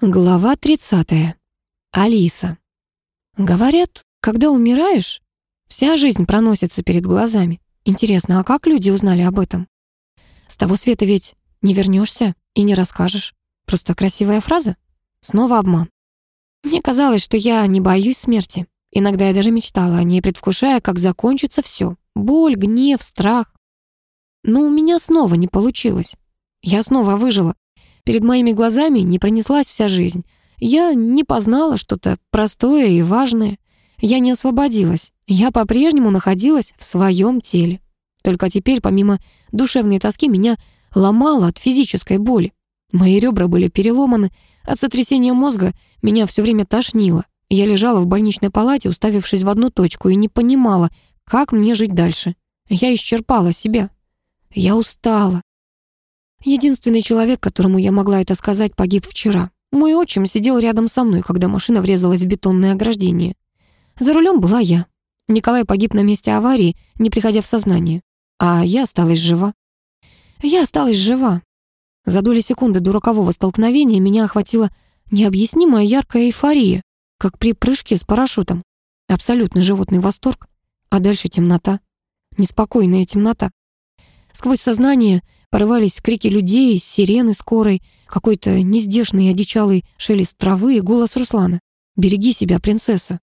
Глава 30. Алиса. Говорят, когда умираешь, вся жизнь проносится перед глазами. Интересно, а как люди узнали об этом? С того света ведь не вернешься и не расскажешь. Просто красивая фраза? Снова обман. Мне казалось, что я не боюсь смерти. Иногда я даже мечтала о ней, предвкушая, как закончится все. Боль, гнев, страх. Но у меня снова не получилось. Я снова выжила, Перед моими глазами не пронеслась вся жизнь. Я не познала что-то простое и важное. Я не освободилась. Я по-прежнему находилась в своем теле. Только теперь, помимо душевной тоски, меня ломало от физической боли. Мои ребра были переломаны, от сотрясения мозга меня все время тошнило. Я лежала в больничной палате, уставившись в одну точку, и не понимала, как мне жить дальше. Я исчерпала себя. Я устала. Единственный человек, которому я могла это сказать, погиб вчера. Мой отчим сидел рядом со мной, когда машина врезалась в бетонное ограждение. За рулем была я. Николай погиб на месте аварии, не приходя в сознание. А я осталась жива. Я осталась жива. За доли секунды до рокового столкновения меня охватила необъяснимая яркая эйфория, как при прыжке с парашютом. Абсолютный животный восторг. А дальше темнота. Неспокойная темнота. Сквозь сознание порывались крики людей, сирены скорой, какой-то нездешный одичалый шелест травы и голос Руслана. «Береги себя, принцесса».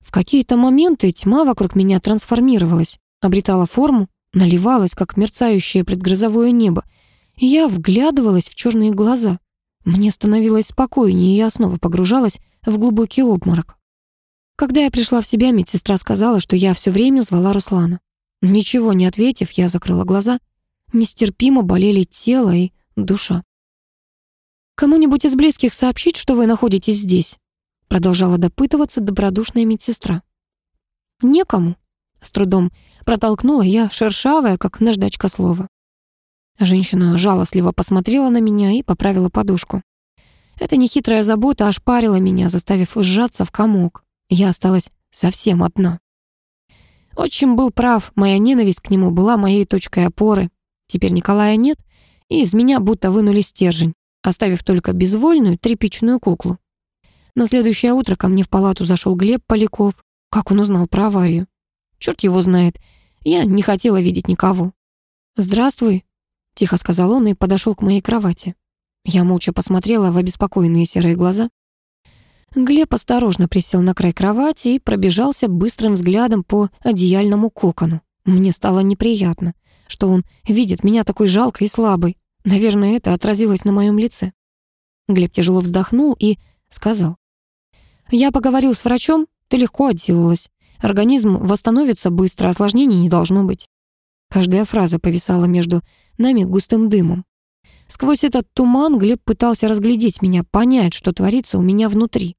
В какие-то моменты тьма вокруг меня трансформировалась, обретала форму, наливалась, как мерцающее предгрозовое небо, я вглядывалась в черные глаза. Мне становилось спокойнее, и я снова погружалась в глубокий обморок. Когда я пришла в себя, медсестра сказала, что я все время звала Руслана. Ничего не ответив, я закрыла глаза. Нестерпимо болели тело и душа. «Кому-нибудь из близких сообщить, что вы находитесь здесь?» Продолжала допытываться добродушная медсестра. «Некому», — с трудом протолкнула я, шершавая, как наждачка слова. Женщина жалостливо посмотрела на меня и поправила подушку. Эта нехитрая забота ошпарила меня, заставив сжаться в комок. Я осталась совсем одна. Отчим был прав, моя ненависть к нему была моей точкой опоры. Теперь Николая нет, и из меня будто вынули стержень, оставив только безвольную тряпичную куклу. На следующее утро ко мне в палату зашел Глеб Поляков. Как он узнал про аварию? Черт его знает. Я не хотела видеть никого. «Здравствуй», — тихо сказал он и подошел к моей кровати. Я молча посмотрела в обеспокоенные серые глаза. Глеб осторожно присел на край кровати и пробежался быстрым взглядом по одеяльному кокону. Мне стало неприятно, что он видит меня такой жалкой и слабой. Наверное, это отразилось на моем лице. Глеб тяжело вздохнул и сказал. «Я поговорил с врачом, ты легко отделалась. Организм восстановится быстро, осложнений не должно быть». Каждая фраза повисала между нами густым дымом. Сквозь этот туман Глеб пытался разглядеть меня, понять, что творится у меня внутри.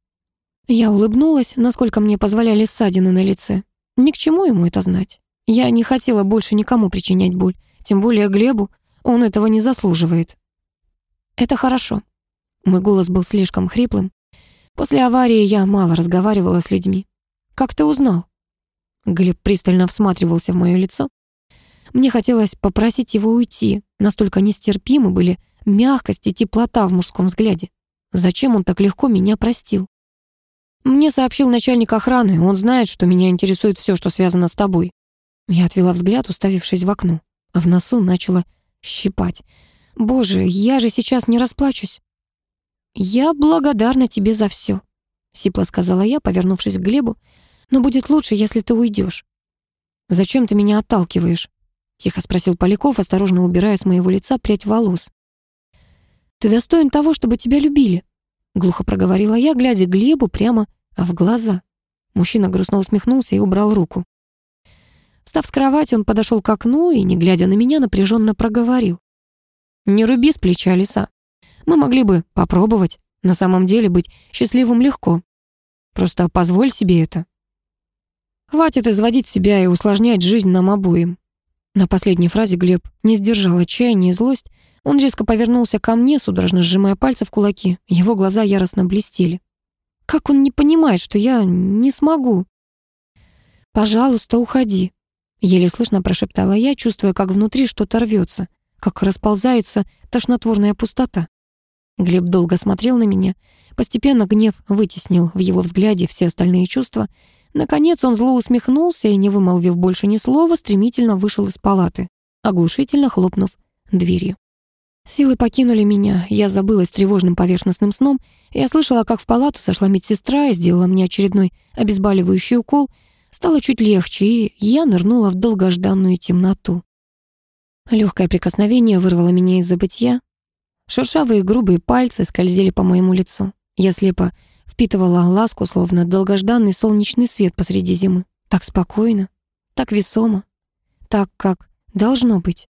Я улыбнулась, насколько мне позволяли ссадины на лице. Ни к чему ему это знать. Я не хотела больше никому причинять боль, тем более Глебу. Он этого не заслуживает. Это хорошо. Мой голос был слишком хриплым. После аварии я мало разговаривала с людьми. Как ты узнал? Глеб пристально всматривался в мое лицо. Мне хотелось попросить его уйти. Настолько нестерпимы были мягкость и теплота в мужском взгляде. Зачем он так легко меня простил? Мне сообщил начальник охраны, он знает, что меня интересует все, что связано с тобой. Я отвела взгляд, уставившись в окно, а в носу начала щипать. Боже, я же сейчас не расплачусь. Я благодарна тебе за все, сипло сказала я, повернувшись к Глебу, но будет лучше, если ты уйдешь. Зачем ты меня отталкиваешь? Тихо спросил Поляков, осторожно убирая с моего лица прядь волос. Ты достоин того, чтобы тебя любили. Глухо проговорила я, глядя Глебу прямо в глаза. Мужчина грустно усмехнулся и убрал руку. Встав с кровати, он подошел к окну и, не глядя на меня, напряженно проговорил. «Не руби с плеча леса. Мы могли бы попробовать. На самом деле быть счастливым легко. Просто позволь себе это. Хватит изводить себя и усложнять жизнь нам обоим». На последней фразе Глеб не сдержал отчаяния и злость, он резко повернулся ко мне, судорожно сжимая пальцы в кулаки. Его глаза яростно блестели. Как он не понимает, что я не смогу? «Пожалуйста, уходи», — еле слышно прошептала я, чувствуя, как внутри что-то рвется, как расползается тошнотворная пустота. Глеб долго смотрел на меня. Постепенно гнев вытеснил в его взгляде все остальные чувства. Наконец он зло усмехнулся и, не вымолвив больше ни слова, стремительно вышел из палаты, оглушительно хлопнув дверью. Силы покинули меня, я забылась тревожным поверхностным сном. Я слышала, как в палату сошла медсестра и сделала мне очередной обезболивающий укол. Стало чуть легче, и я нырнула в долгожданную темноту. Легкое прикосновение вырвало меня из забытья. Шершавые грубые пальцы скользили по моему лицу. Я слепо впитывала ласку, словно долгожданный солнечный свет посреди зимы. Так спокойно, так весомо, так, как должно быть.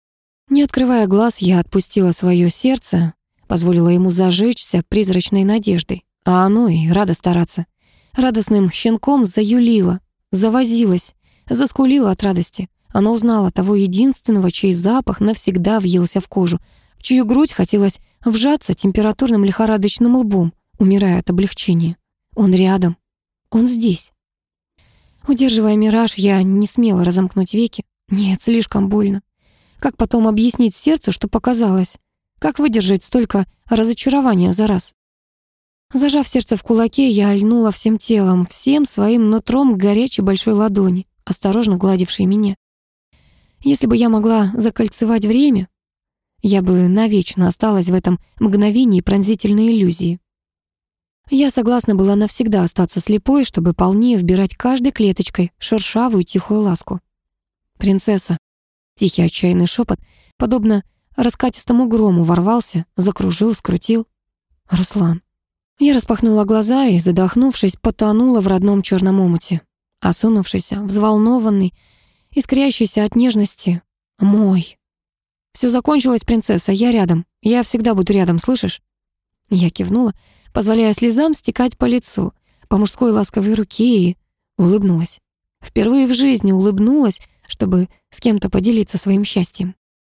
Не открывая глаз, я отпустила свое сердце, позволила ему зажечься призрачной надеждой, а оно и радо стараться. Радостным щенком заюлило, завозилось, заскулило от радости. Она узнала того единственного, чей запах навсегда въелся в кожу, в чью грудь хотелось вжаться температурным лихорадочным лбом, умирая от облегчения. Он рядом. Он здесь. Удерживая мираж, я не смела разомкнуть веки. Нет, слишком больно. Как потом объяснить сердцу, что показалось? Как выдержать столько разочарования за раз? Зажав сердце в кулаке, я льнула всем телом, всем своим нутром к горячей большой ладони, осторожно гладившей меня. Если бы я могла закольцевать время, я бы навечно осталась в этом мгновении пронзительной иллюзии. Я согласна была навсегда остаться слепой, чтобы полнее вбирать каждой клеточкой шершавую тихую ласку. «Принцесса», Тихий отчаянный шепот, подобно раскатистому грому, ворвался, закружил, скрутил. «Руслан». Я распахнула глаза и, задохнувшись, потонула в родном черном омуте. Осунувшийся, взволнованный, искрящийся от нежности. «Мой». «Все закончилось, принцесса, я рядом. Я всегда буду рядом, слышишь?» Я кивнула, позволяя слезам стекать по лицу, по мужской ласковой руке и улыбнулась. Впервые в жизни улыбнулась, чтобы с кем-то поделиться своим счастьем.